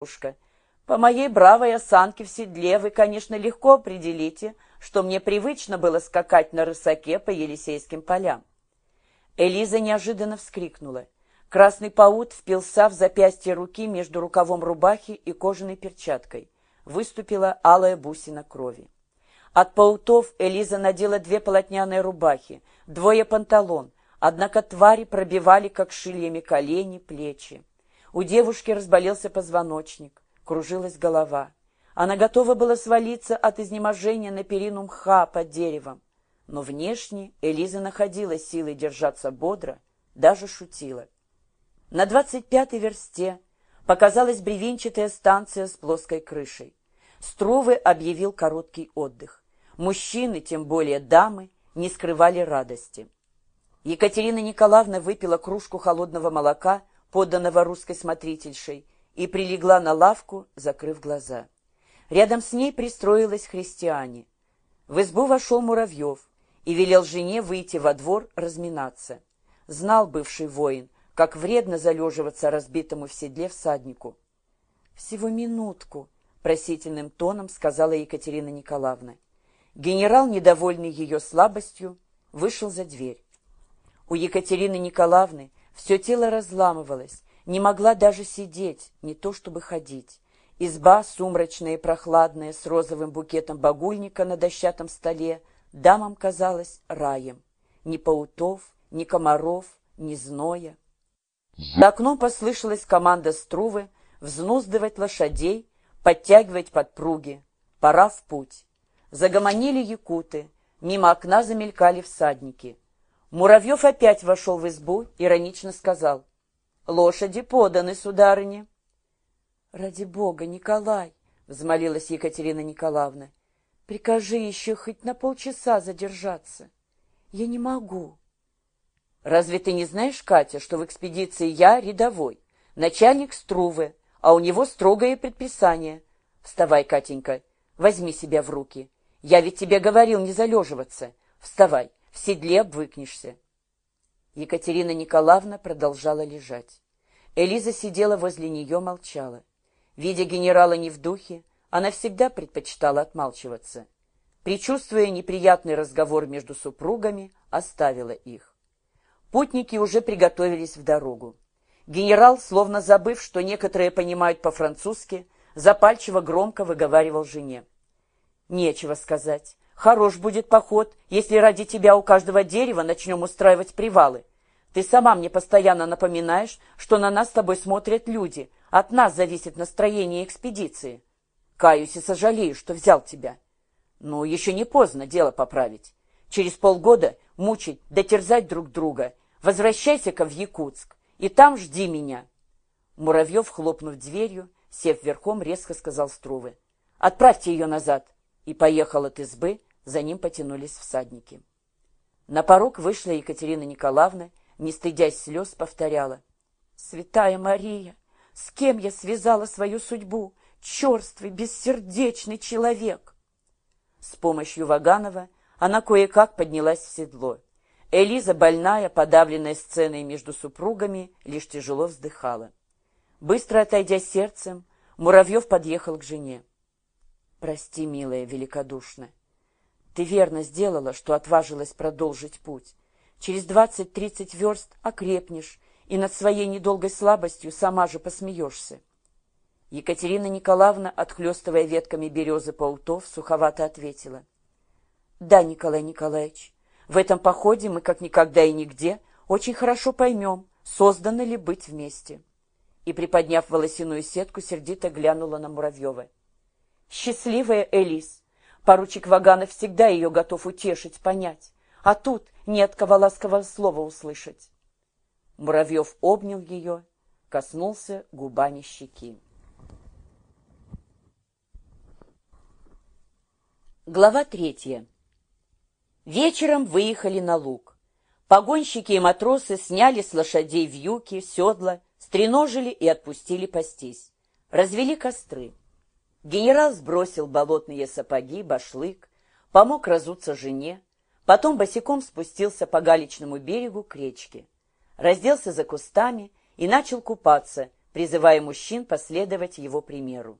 девушка. По моей бравой осанке в седле вы, конечно, легко определите, что мне привычно было скакать на рысаке по Елисейским полям. Элиза неожиданно вскрикнула. Красный паут впился в запястье руки между рукавом рубахи и кожаной перчаткой. Выступила алая бусина крови. От паутов Элиза надела две полотняные рубахи, двое панталон, однако твари пробивали, как шильями, колени, плечи. У девушки разболелся позвоночник кружилась голова. Она готова была свалиться от изнеможения на перину мха под деревом. Но внешне Элиза находила силы держаться бодро, даже шутила. На двадцать пятой версте показалась бревенчатая станция с плоской крышей. Струвы объявил короткий отдых. Мужчины, тем более дамы, не скрывали радости. Екатерина Николаевна выпила кружку холодного молока, поданного русской смотрительшей, и прилегла на лавку, закрыв глаза. Рядом с ней пристроилась христиане. В избу вошел Муравьев и велел жене выйти во двор разминаться. Знал бывший воин, как вредно залеживаться разбитому в седле всаднику. «Всего минутку», — просительным тоном сказала Екатерина Николаевна. Генерал, недовольный ее слабостью, вышел за дверь. У Екатерины Николаевны все тело разламывалось, не могла даже сидеть, не то чтобы ходить. Изба, сумрачная и прохладная, с розовым букетом багульника на дощатом столе, дамам казалась раем. Ни паутов, ни комаров, ни зноя. За окном послышалась команда Струвы взнуздывать лошадей, подтягивать подпруги. Пора в путь. Загомонили якуты, мимо окна замелькали всадники. Муравьев опять вошел в избу, иронично сказал. Лошади поданы, сударыне. — Ради бога, Николай, — взмолилась Екатерина Николаевна, — прикажи еще хоть на полчаса задержаться. Я не могу. — Разве ты не знаешь, Катя, что в экспедиции я рядовой, начальник Струвы, а у него строгое предписание? Вставай, Катенька, возьми себя в руки. Я ведь тебе говорил не залеживаться. Вставай, в седле обвыкнешься. Екатерина Николаевна продолжала лежать. Элиза сидела возле нее, молчала. Видя генерала не в духе, она всегда предпочитала отмалчиваться. Причувствуя неприятный разговор между супругами, оставила их. Путники уже приготовились в дорогу. Генерал, словно забыв, что некоторые понимают по-французски, запальчиво громко выговаривал жене. «Нечего сказать. Хорош будет поход, если ради тебя у каждого дерева начнем устраивать привалы. Ты сама мне постоянно напоминаешь, что на нас с тобой смотрят люди. От нас зависит настроение экспедиции. Каюсь и сожалею, что взял тебя. Но еще не поздно дело поправить. Через полгода мучить да терзать друг друга. Возвращайся-ка в Якутск, и там жди меня. Муравьев, хлопнув дверью, сев верхом, резко сказал Струвы. «Отправьте ее назад!» И поехал от избы, за ним потянулись всадники. На порог вышла Екатерина Николаевна, не стыдясь слез, повторяла. «Святая Мария, с кем я связала свою судьбу? Черствый, бессердечный человек!» С помощью Ваганова она кое-как поднялась в седло. Элиза, больная, подавленная сценой между супругами, лишь тяжело вздыхала. Быстро отойдя сердцем, Муравьев подъехал к жене. «Прости, милая, великодушно. Ты верно сделала, что отважилась продолжить путь. Через двадцать-тридцать верст окрепнешь, и над своей недолгой слабостью сама же посмеешься. Екатерина Николаевна, отхлестывая ветками березы паутов, суховато ответила. — Да, Николай Николаевич, в этом походе мы, как никогда и нигде, очень хорошо поймем, созданы ли быть вместе. И, приподняв волосяную сетку, сердито глянула на Муравьева. — Счастливая Элис! Поручик Ваганов всегда ее готов утешить, понять. А тут нет кого ласкового слова услышать. Муравьев обнял ее, коснулся губами щеки. Глава третья. Вечером выехали на луг. Погонщики и матросы сняли с лошадей вьюки, седла, стреножили и отпустили пастись. Развели костры. Генерал сбросил болотные сапоги, башлык, помог разуться жене, потом босиком спустился по галечному берегу к речке, разделся за кустами и начал купаться, призывая мужчин последовать его примеру.